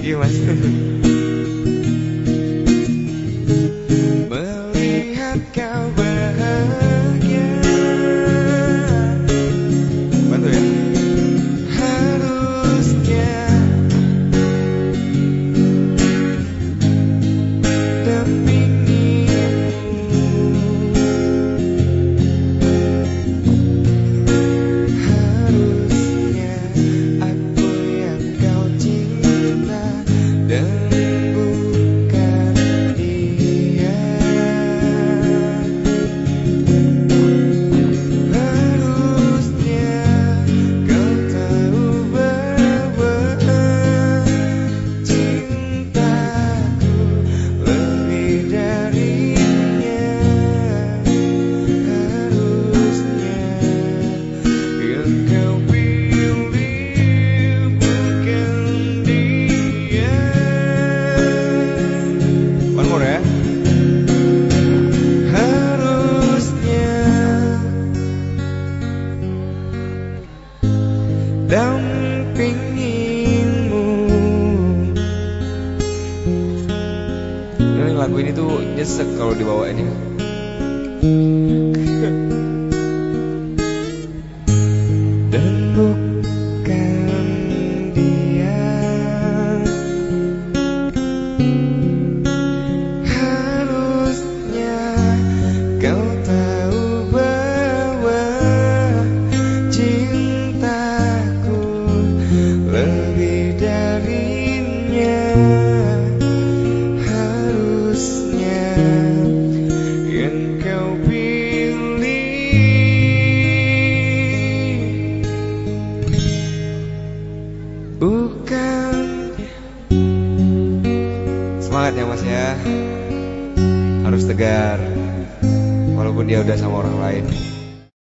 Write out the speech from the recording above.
Thank you dampingimu. Ini lagu ini tuh nyesek kalau dibawain ya. semangat ya mas ya. Harus tegar walaupun dia udah sama orang lain